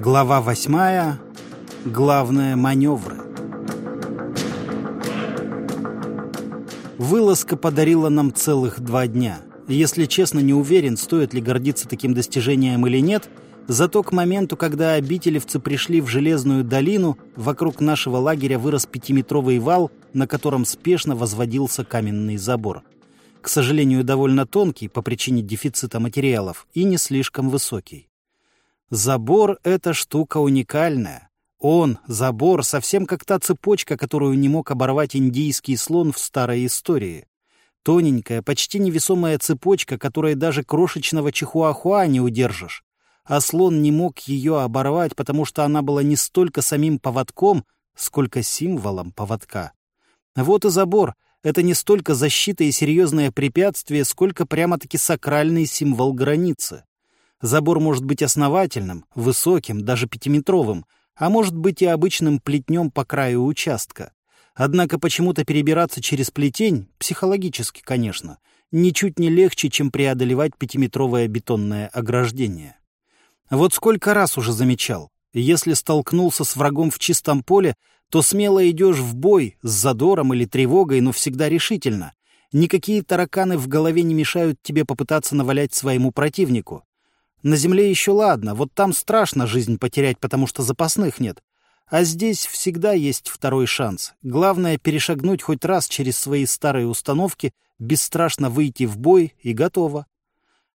Глава восьмая. Главное маневры. Вылазка подарила нам целых два дня. Если честно, не уверен, стоит ли гордиться таким достижением или нет, зато к моменту, когда обителевцы пришли в Железную долину, вокруг нашего лагеря вырос пятиметровый вал, на котором спешно возводился каменный забор. К сожалению, довольно тонкий по причине дефицита материалов и не слишком высокий. Забор — это штука уникальная. Он, забор, совсем как та цепочка, которую не мог оборвать индийский слон в старой истории. Тоненькая, почти невесомая цепочка, которой даже крошечного чихуахуа не удержишь. А слон не мог ее оборвать, потому что она была не столько самим поводком, сколько символом поводка. Вот и забор — это не столько защита и серьезное препятствие, сколько прямо-таки сакральный символ границы. Забор может быть основательным, высоким, даже пятиметровым, а может быть и обычным плетнем по краю участка. Однако почему-то перебираться через плетень, психологически, конечно, ничуть не легче, чем преодолевать пятиметровое бетонное ограждение. Вот сколько раз уже замечал, если столкнулся с врагом в чистом поле, то смело идешь в бой с задором или тревогой, но всегда решительно. Никакие тараканы в голове не мешают тебе попытаться навалять своему противнику. На земле еще ладно, вот там страшно жизнь потерять, потому что запасных нет. А здесь всегда есть второй шанс. Главное — перешагнуть хоть раз через свои старые установки, бесстрашно выйти в бой и готово.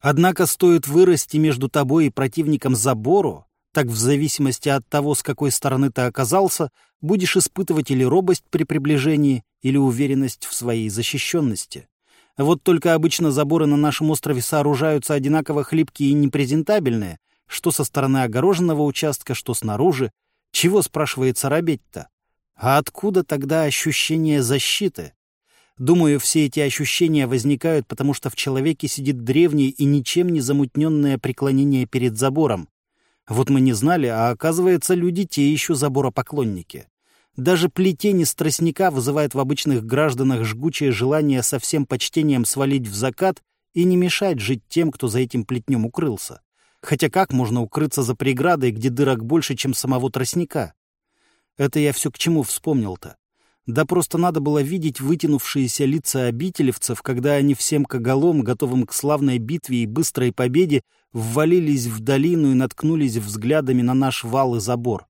Однако стоит вырасти между тобой и противником забору, так в зависимости от того, с какой стороны ты оказался, будешь испытывать или робость при приближении, или уверенность в своей защищенности. Вот только обычно заборы на нашем острове сооружаются одинаково хлипкие и непрезентабельные, что со стороны огороженного участка, что снаружи. Чего, спрашивается, робеть-то? А откуда тогда ощущение защиты? Думаю, все эти ощущения возникают, потому что в человеке сидит древнее и ничем не замутненное преклонение перед забором. Вот мы не знали, а оказывается, люди те еще заборопоклонники. Даже плетень из тростника вызывает в обычных гражданах жгучее желание со всем почтением свалить в закат и не мешать жить тем, кто за этим плетнем укрылся. Хотя как можно укрыться за преградой, где дырок больше, чем самого тростника? Это я все к чему вспомнил-то. Да просто надо было видеть вытянувшиеся лица обителевцев, когда они всем коголом, готовым к славной битве и быстрой победе, ввалились в долину и наткнулись взглядами на наш вал и забор.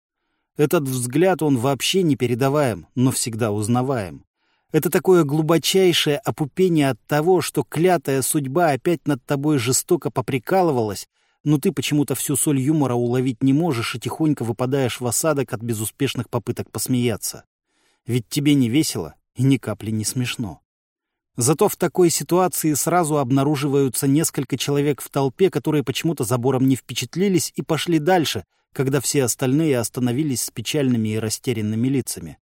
Этот взгляд, он вообще не передаваем, но всегда узнаваем. Это такое глубочайшее опупение от того, что клятая судьба опять над тобой жестоко поприкалывалась, но ты почему-то всю соль юмора уловить не можешь и тихонько выпадаешь в осадок от безуспешных попыток посмеяться. Ведь тебе не весело и ни капли не смешно. Зато в такой ситуации сразу обнаруживаются несколько человек в толпе, которые почему-то забором не впечатлились и пошли дальше, когда все остальные остановились с печальными и растерянными лицами.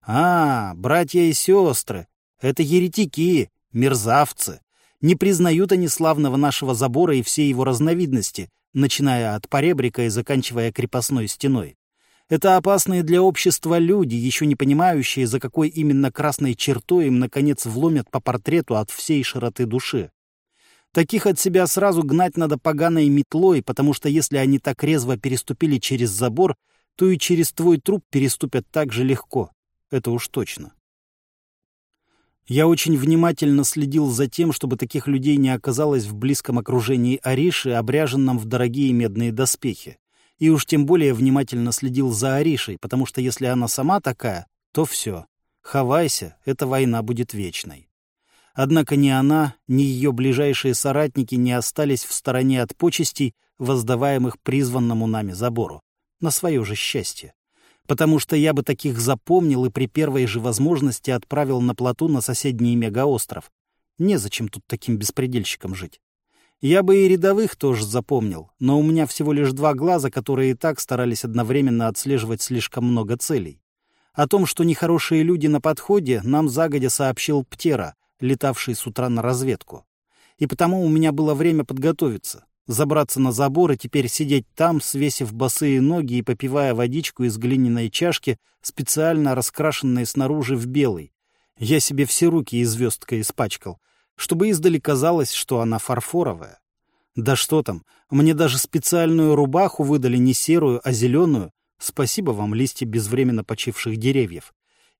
«А, братья и сестры, это еретики, мерзавцы. Не признают они славного нашего забора и все его разновидности, начиная от поребрика и заканчивая крепостной стеной. Это опасные для общества люди, еще не понимающие, за какой именно красной чертой им, наконец, вломят по портрету от всей широты души. Таких от себя сразу гнать надо поганой метлой, потому что если они так резво переступили через забор, то и через твой труп переступят так же легко. Это уж точно. Я очень внимательно следил за тем, чтобы таких людей не оказалось в близком окружении Ариши, обряженном в дорогие медные доспехи. И уж тем более внимательно следил за Аришей, потому что если она сама такая, то все. Хавайся, эта война будет вечной. Однако ни она, ни ее ближайшие соратники не остались в стороне от почестей, воздаваемых призванному нами забору. На свое же счастье. Потому что я бы таких запомнил и при первой же возможности отправил на плоту на соседний мегаостров. Незачем тут таким беспредельщикам жить. Я бы и рядовых тоже запомнил, но у меня всего лишь два глаза, которые и так старались одновременно отслеживать слишком много целей. О том, что нехорошие люди на подходе, нам загодя сообщил Птера, летавший с утра на разведку. И потому у меня было время подготовиться, забраться на забор и теперь сидеть там, свесив босые ноги и попивая водичку из глиняной чашки, специально раскрашенной снаружи в белый. Я себе все руки и звездкой испачкал, чтобы издали казалось, что она фарфоровая. Да что там, мне даже специальную рубаху выдали не серую, а зеленую. Спасибо вам, листья безвременно почивших деревьев.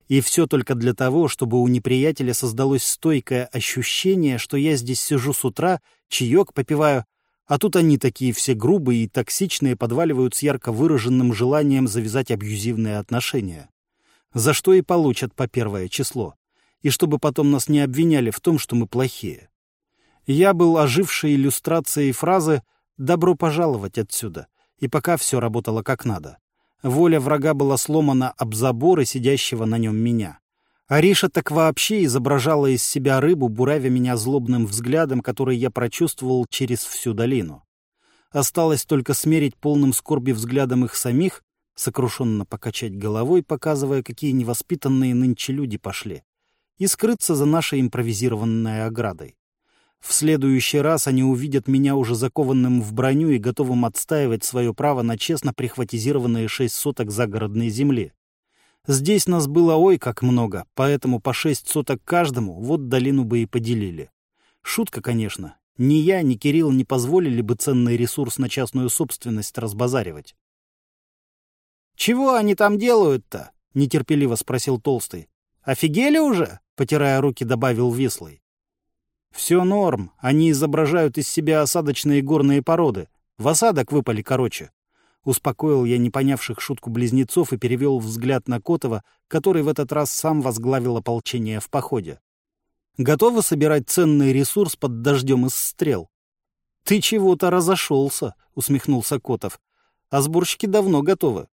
И все только для того, чтобы у неприятеля создалось стойкое ощущение, что я здесь сижу с утра, чаек попиваю, а тут они такие все грубые и токсичные подваливают с ярко выраженным желанием завязать абьюзивные отношения. За что и получат по первое число. И чтобы потом нас не обвиняли в том, что мы плохие. Я был ожившей иллюстрацией фразы «добро пожаловать отсюда», и пока все работало как надо. Воля врага была сломана об забор сидящего на нем меня. Ариша так вообще изображала из себя рыбу, буравя меня злобным взглядом, который я прочувствовал через всю долину. Осталось только смерить полным скорби взглядом их самих, сокрушенно покачать головой, показывая, какие невоспитанные нынче люди пошли, и скрыться за нашей импровизированной оградой. В следующий раз они увидят меня уже закованным в броню и готовым отстаивать свое право на честно прихватизированные шесть соток загородной земли. Здесь нас было ой как много, поэтому по шесть соток каждому вот долину бы и поделили. Шутка, конечно. Ни я, ни Кирилл не позволили бы ценный ресурс на частную собственность разбазаривать. «Чего они там делают-то?» — нетерпеливо спросил Толстый. «Офигели уже?» — потирая руки, добавил Вислый. «Все норм. Они изображают из себя осадочные горные породы. В осадок выпали короче». Успокоил я непонявших шутку близнецов и перевел взгляд на Котова, который в этот раз сам возглавил ополчение в походе. «Готовы собирать ценный ресурс под дождем из стрел?» «Ты чего-то разошелся», — усмехнулся Котов. «А сборщики давно готовы».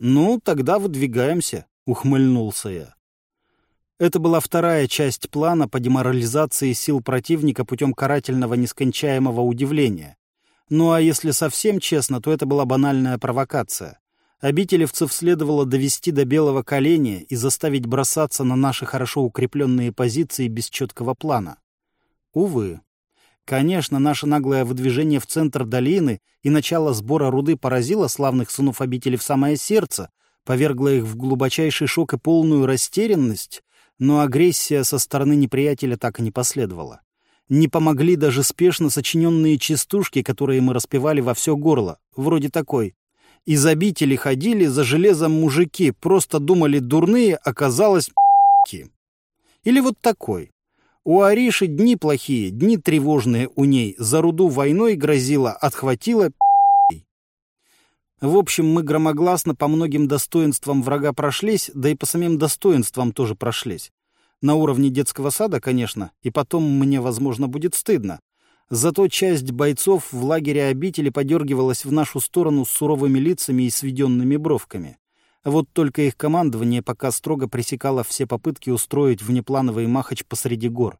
«Ну, тогда выдвигаемся», — ухмыльнулся я. Это была вторая часть плана по деморализации сил противника путем карательного нескончаемого удивления. Ну а если совсем честно, то это была банальная провокация. Обителевцев следовало довести до белого коленя и заставить бросаться на наши хорошо укрепленные позиции без четкого плана. Увы. Конечно, наше наглое выдвижение в центр долины и начало сбора руды поразило славных сынов обители в самое сердце, повергло их в глубочайший шок и полную растерянность, но агрессия со стороны неприятеля так и не последовала. Не помогли даже спешно сочиненные частушки, которые мы распевали во все горло, вроде такой. Из обители ходили за железом мужики, просто думали дурные, оказалось Или вот такой. У Ариши дни плохие, дни тревожные у ней, за руду войной грозила, отхватила в общем, мы громогласно по многим достоинствам врага прошлись, да и по самим достоинствам тоже прошлись. На уровне детского сада, конечно, и потом мне, возможно, будет стыдно. Зато часть бойцов в лагере обители подергивалась в нашу сторону с суровыми лицами и сведенными бровками. Вот только их командование пока строго пресекало все попытки устроить внеплановый махач посреди гор.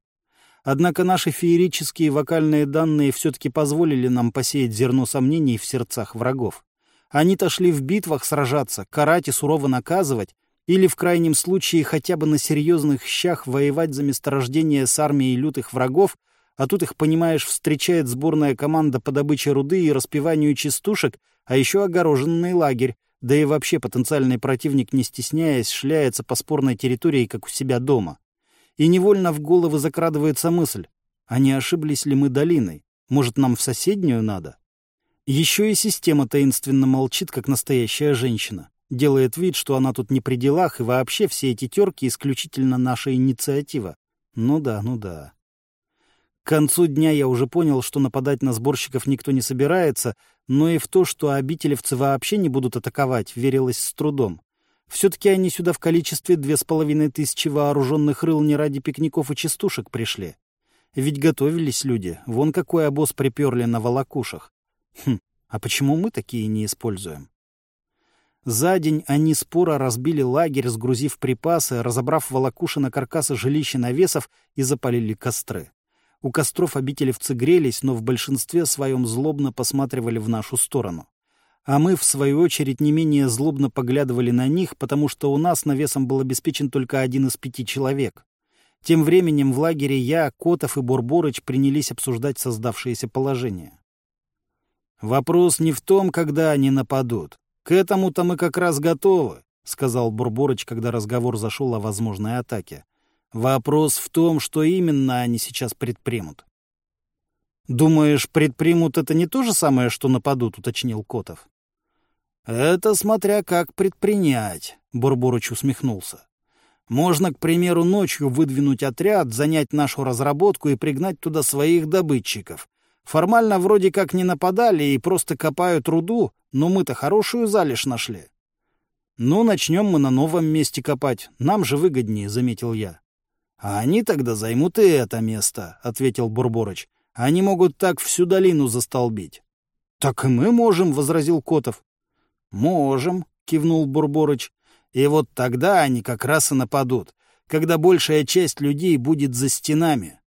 Однако наши феерические вокальные данные все-таки позволили нам посеять зерно сомнений в сердцах врагов. Они-то шли в битвах сражаться, карать и сурово наказывать, или в крайнем случае хотя бы на серьезных щах воевать за месторождение с армией лютых врагов, а тут их, понимаешь, встречает сборная команда по добыче руды и распеванию частушек, а еще огороженный лагерь, да и вообще потенциальный противник, не стесняясь, шляется по спорной территории, как у себя дома. И невольно в головы закрадывается мысль, а не ошиблись ли мы долиной? Может, нам в соседнюю надо? Еще и система таинственно молчит, как настоящая женщина. Делает вид, что она тут не при делах, и вообще все эти терки исключительно наша инициатива. Ну да, ну да. К концу дня я уже понял, что нападать на сборщиков никто не собирается, но и в то, что обителевцы вообще не будут атаковать, верилось с трудом. Все-таки они сюда в количестве две с половиной тысячи вооруженных рыл не ради пикников и частушек пришли. Ведь готовились люди, вон какой обоз приперли на волокушах. Хм, а почему мы такие не используем? За день они споро разбили лагерь, сгрузив припасы, разобрав волокуши на каркасы жилища навесов и запалили костры. У костров обителевцы грелись, но в большинстве своем злобно посматривали в нашу сторону. А мы, в свою очередь, не менее злобно поглядывали на них, потому что у нас навесом был обеспечен только один из пяти человек. Тем временем в лагере я, Котов и Бурборыч принялись обсуждать создавшееся положение. Вопрос не в том, когда они нападут. К этому-то мы как раз готовы, — сказал Бурборыч, когда разговор зашел о возможной атаке. Вопрос в том, что именно они сейчас предпримут. «Думаешь, предпримут это не то же самое, что нападут?» — уточнил Котов. «Это смотря как предпринять», — Бурборыч усмехнулся. «Можно, к примеру, ночью выдвинуть отряд, занять нашу разработку и пригнать туда своих добытчиков. Формально вроде как не нападали и просто копают руду, но мы-то хорошую залежь нашли». «Ну, начнем мы на новом месте копать. Нам же выгоднее», — заметил я. «А они тогда займут и это место», — ответил Бурборыч. «Они могут так всю долину застолбить». «Так и мы можем», — возразил Котов. «Можем», — кивнул Бурборыч. «И вот тогда они как раз и нападут, когда большая часть людей будет за стенами».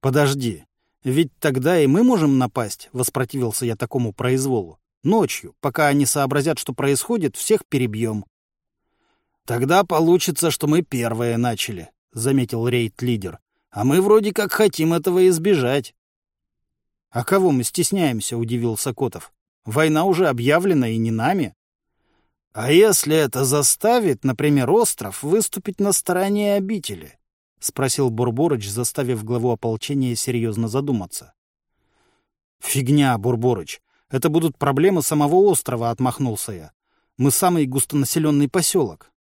«Подожди, ведь тогда и мы можем напасть», — воспротивился я такому произволу. «Ночью, пока они сообразят, что происходит, всех перебьем». «Тогда получится, что мы первые начали», — заметил рейд-лидер. «А мы вроде как хотим этого избежать». «А кого мы стесняемся?» — удивился Котов. Война уже объявлена и не нами. А если это заставит, например, остров выступить на стороне обители? — спросил Бурборыч, заставив главу ополчения серьезно задуматься. «Фигня, Бурборыч. Это будут проблемы самого острова», — отмахнулся я. «Мы самый густонаселенный поселок».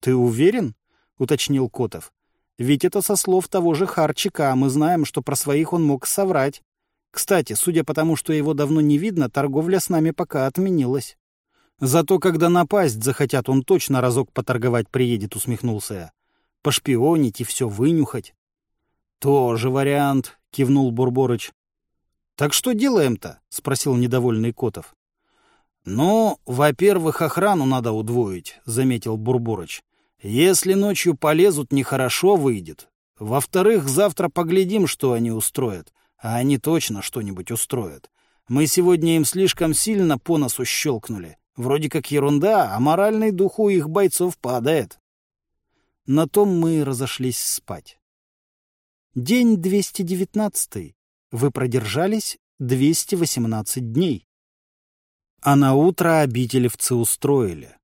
«Ты уверен?» — уточнил Котов. «Ведь это со слов того же Харчика, а мы знаем, что про своих он мог соврать. Кстати, судя по тому, что его давно не видно, торговля с нами пока отменилась. Зато когда напасть захотят, он точно разок поторговать приедет, усмехнулся я. Пошпионить и все вынюхать. Тоже вариант, кивнул Бурборыч. Так что делаем-то? спросил недовольный Котов. «Ну, во-первых, охрану надо удвоить», — заметил Бурборыч. «Если ночью полезут, нехорошо выйдет. Во-вторых, завтра поглядим, что они устроят. А они точно что-нибудь устроят. Мы сегодня им слишком сильно по носу щелкнули. Вроде как ерунда, а моральный дух у их бойцов падает. На том мы разошлись спать. День 219. Вы продержались 218 дней. А на утро обителевцы устроили.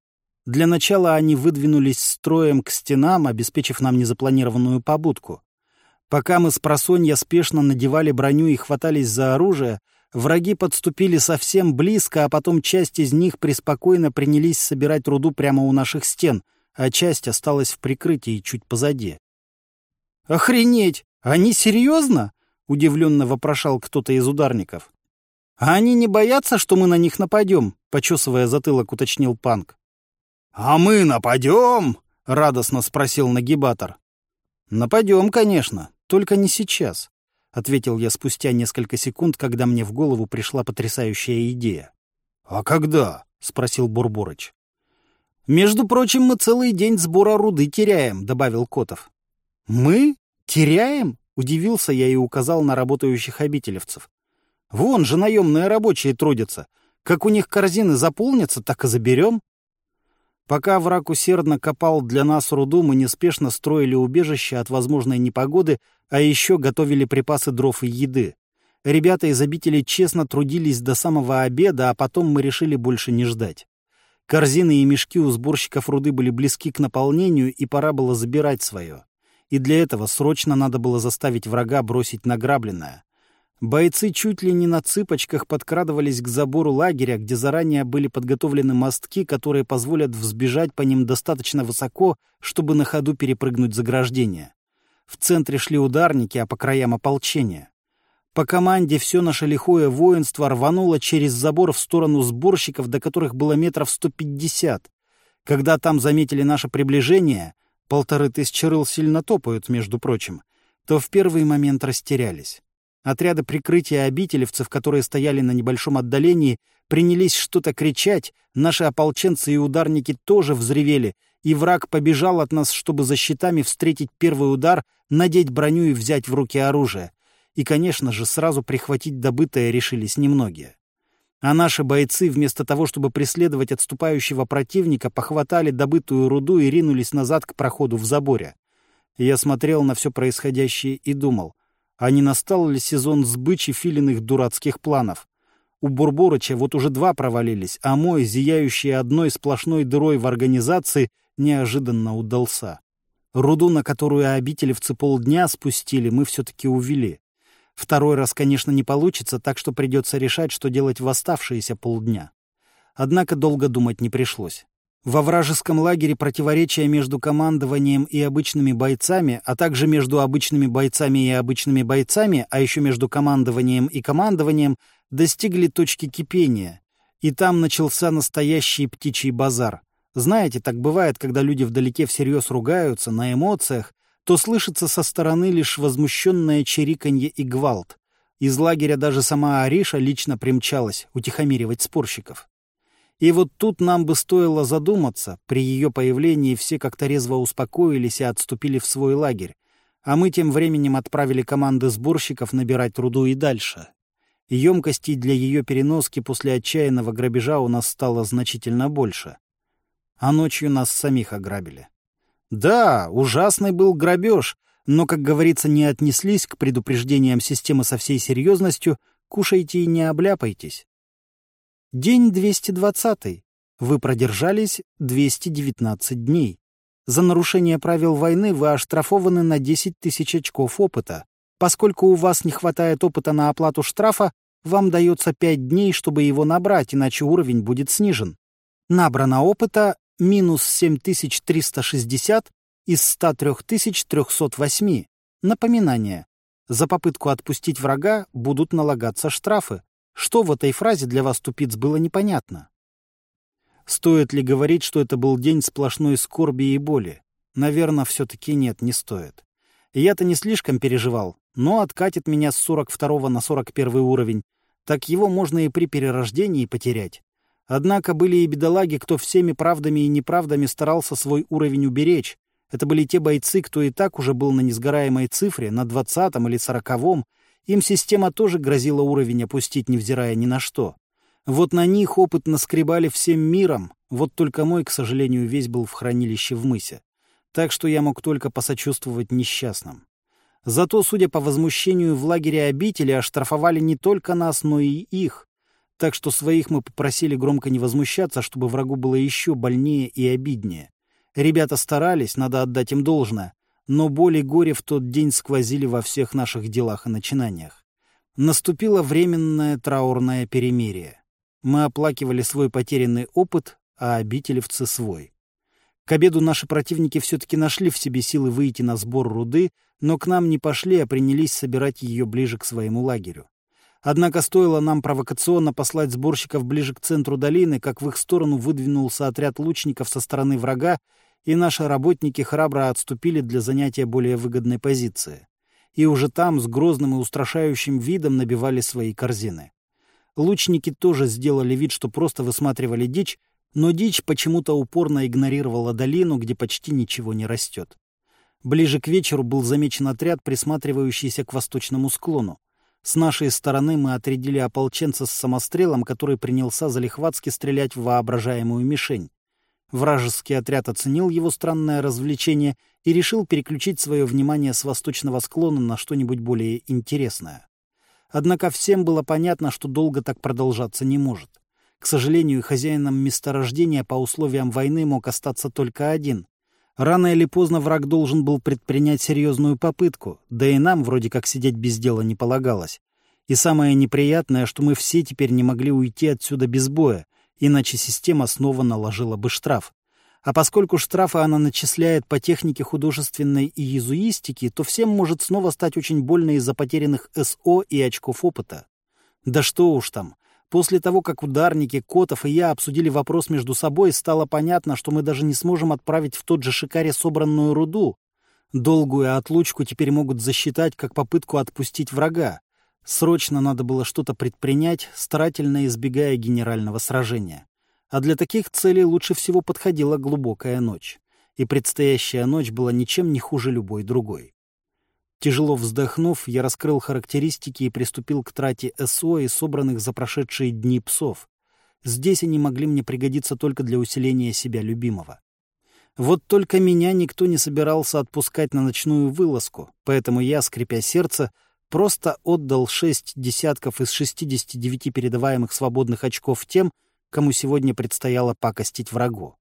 Для начала они выдвинулись строем к стенам, обеспечив нам незапланированную побудку. Пока мы с просонья спешно надевали броню и хватались за оружие, враги подступили совсем близко, а потом часть из них преспокойно принялись собирать руду прямо у наших стен, а часть осталась в прикрытии чуть позади. «Охренеть! Они серьезно?» — удивленно вопрошал кто-то из ударников. «А они не боятся, что мы на них нападем?» — почесывая затылок, уточнил Панк. «А мы нападем?» — радостно спросил нагибатор. «Нападем, конечно. «Только не сейчас», — ответил я спустя несколько секунд, когда мне в голову пришла потрясающая идея. «А когда?» — спросил Бурборыч. «Между прочим, мы целый день сбора руды теряем», — добавил Котов. «Мы? Теряем?» — удивился я и указал на работающих обителевцев. «Вон же наемные рабочие трудятся. Как у них корзины заполнятся, так и заберем». Пока враг усердно копал для нас руду, мы неспешно строили убежище от возможной непогоды, а еще готовили припасы дров и еды. Ребята из обители честно трудились до самого обеда, а потом мы решили больше не ждать. Корзины и мешки у сборщиков руды были близки к наполнению, и пора было забирать свое. И для этого срочно надо было заставить врага бросить награбленное. Бойцы чуть ли не на цыпочках подкрадывались к забору лагеря, где заранее были подготовлены мостки, которые позволят взбежать по ним достаточно высоко, чтобы на ходу перепрыгнуть заграждение. В центре шли ударники, а по краям ополчения. По команде все наше лихое воинство рвануло через забор в сторону сборщиков, до которых было метров сто пятьдесят. Когда там заметили наше приближение, полторы тысячи рыл сильно топают, между прочим, то в первый момент растерялись. Отряды прикрытия обителевцев, которые стояли на небольшом отдалении, принялись что-то кричать, наши ополченцы и ударники тоже взревели, и враг побежал от нас, чтобы за щитами встретить первый удар, надеть броню и взять в руки оружие. И, конечно же, сразу прихватить добытое решились немногие. А наши бойцы, вместо того, чтобы преследовать отступающего противника, похватали добытую руду и ринулись назад к проходу в заборе. я смотрел на все происходящее и думал, а не настал ли сезон сбычи филиных дурацких планов? У Бурборыча вот уже два провалились, а мой, зияющий одной сплошной дырой в организации, неожиданно удался. Руду, на которую обителевцы полдня спустили, мы все-таки увели. Второй раз, конечно, не получится, так что придется решать, что делать в оставшиеся полдня. Однако долго думать не пришлось. Во вражеском лагере противоречия между командованием и обычными бойцами, а также между обычными бойцами и обычными бойцами, а еще между командованием и командованием, достигли точки кипения. И там начался настоящий птичий базар. Знаете, так бывает, когда люди вдалеке всерьез ругаются, на эмоциях, то слышится со стороны лишь возмущенное чириканье и гвалт. Из лагеря даже сама Ариша лично примчалась утихомиривать спорщиков. И вот тут нам бы стоило задуматься, при ее появлении все как-то резво успокоились и отступили в свой лагерь, а мы тем временем отправили команды сборщиков набирать труду и дальше. Емкостей для ее переноски после отчаянного грабежа у нас стало значительно больше. А ночью нас самих ограбили. Да, ужасный был грабеж, но, как говорится, не отнеслись к предупреждениям системы со всей серьезностью, кушайте и не обляпайтесь. День 220. Вы продержались 219 дней. За нарушение правил войны вы оштрафованы на 10 тысяч очков опыта. Поскольку у вас не хватает опыта на оплату штрафа, вам дается 5 дней, чтобы его набрать, иначе уровень будет снижен. Набрано опыта минус 7360 из 103 308. Напоминание. За попытку отпустить врага будут налагаться штрафы. Что в этой фразе для вас, тупиц, было непонятно? Стоит ли говорить, что это был день сплошной скорби и боли? Наверное, все-таки нет, не стоит. Я-то не слишком переживал, но откатит меня с 42 на 41 уровень, так его можно и при перерождении потерять. Однако были и бедолаги, кто всеми правдами и неправдами старался свой уровень уберечь. Это были те бойцы, кто и так уже был на несгораемой цифре, на двадцатом или сороковом, им система тоже грозила уровень опустить, невзирая ни на что. Вот на них опыт наскребали всем миром, вот только мой, к сожалению, весь был в хранилище в мысе. Так что я мог только посочувствовать несчастным. Зато, судя по возмущению в лагере обители, оштрафовали не только нас, но и их. Так что своих мы попросили громко не возмущаться, чтобы врагу было еще больнее и обиднее. Ребята старались, надо отдать им должное но боль и горе в тот день сквозили во всех наших делах и начинаниях. Наступило временное траурное перемирие. Мы оплакивали свой потерянный опыт, а обителевцы свой. К обеду наши противники все-таки нашли в себе силы выйти на сбор руды, но к нам не пошли, а принялись собирать ее ближе к своему лагерю. Однако стоило нам провокационно послать сборщиков ближе к центру долины, как в их сторону выдвинулся отряд лучников со стороны врага и наши работники храбро отступили для занятия более выгодной позиции. И уже там с грозным и устрашающим видом набивали свои корзины. Лучники тоже сделали вид, что просто высматривали дичь, но дичь почему-то упорно игнорировала долину, где почти ничего не растет. Ближе к вечеру был замечен отряд, присматривающийся к восточному склону. С нашей стороны мы отрядили ополченца с самострелом, который принялся залихватски стрелять в воображаемую мишень. Вражеский отряд оценил его странное развлечение и решил переключить свое внимание с восточного склона на что-нибудь более интересное. Однако всем было понятно, что долго так продолжаться не может. К сожалению, хозяином месторождения по условиям войны мог остаться только один. Рано или поздно враг должен был предпринять серьезную попытку, да и нам вроде как сидеть без дела не полагалось. И самое неприятное, что мы все теперь не могли уйти отсюда без боя, иначе система снова наложила бы штраф. А поскольку штрафы она начисляет по технике художественной и езуистики, то всем может снова стать очень больно из-за потерянных СО и очков опыта. Да что уж там. После того, как ударники, Котов и я обсудили вопрос между собой, стало понятно, что мы даже не сможем отправить в тот же Шикаре собранную руду. Долгую отлучку теперь могут засчитать как попытку отпустить врага. Срочно надо было что-то предпринять, старательно избегая генерального сражения. А для таких целей лучше всего подходила глубокая ночь. И предстоящая ночь была ничем не хуже любой другой. Тяжело вздохнув, я раскрыл характеристики и приступил к трате СО и собранных за прошедшие дни псов. Здесь они могли мне пригодиться только для усиления себя любимого. Вот только меня никто не собирался отпускать на ночную вылазку, поэтому я, скрипя сердце, просто отдал шесть десятков из 69 передаваемых свободных очков тем, кому сегодня предстояло пакостить врагу.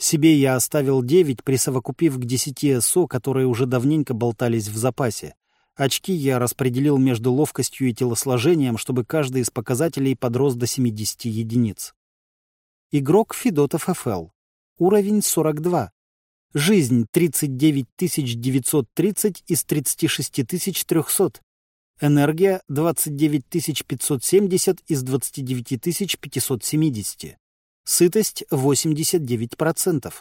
Себе я оставил девять, присовокупив к десяти СО, которые уже давненько болтались в запасе. Очки я распределил между ловкостью и телосложением, чтобы каждый из показателей подрос до 70 единиц. Игрок Федотов ФЛ. Уровень 42. Жизнь 39 930 из 36 300. Энергия 29 570 из 29 570. Сытость 89%.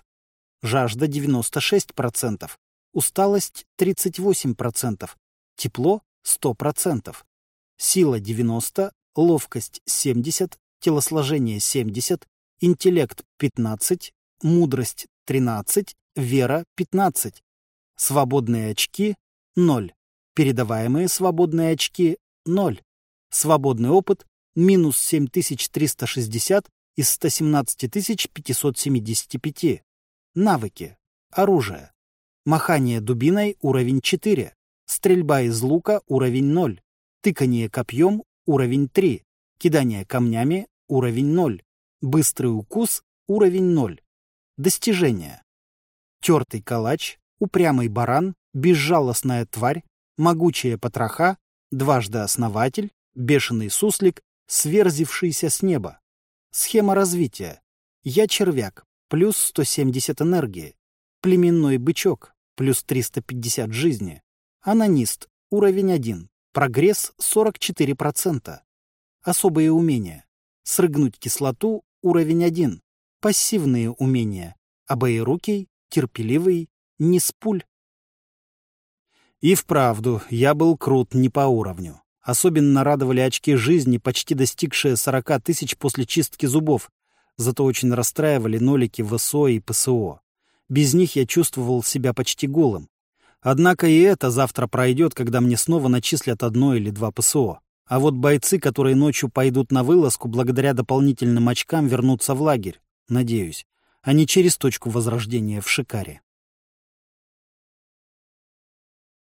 Жажда 96%. Усталость 38%. Тепло 100%. Сила 90, ловкость 70, телосложение 70, интеллект 15, мудрость 13, вера 15. Свободные очки 0. Передаваемые свободные очки 0. Свободный опыт минус 7360 из 117 575. Навыки. Оружие. Махание дубиной уровень 4. Стрельба из лука уровень 0. Тыкание копьем уровень 3. Кидание камнями уровень 0. Быстрый укус уровень 0. Достижения. Тертый калач, упрямый баран, безжалостная тварь, могучая потроха, дважды основатель, бешеный суслик, сверзившийся с неба. Схема развития. Я червяк, плюс 170 энергии. Племенной бычок, плюс 350 жизни. Анонист, уровень 1, прогресс 44%. Особые умения. Срыгнуть кислоту, уровень 1. Пассивные умения. Обоирукий, терпеливый, не с пуль. И вправду, я был крут не по уровню. Особенно радовали очки жизни, почти достигшие 40 тысяч после чистки зубов. Зато очень расстраивали нолики ВСО и ПСО. Без них я чувствовал себя почти голым. Однако и это завтра пройдет, когда мне снова начислят одно или два ПСО. А вот бойцы, которые ночью пойдут на вылазку, благодаря дополнительным очкам вернутся в лагерь. Надеюсь. А не через точку возрождения в Шикаре.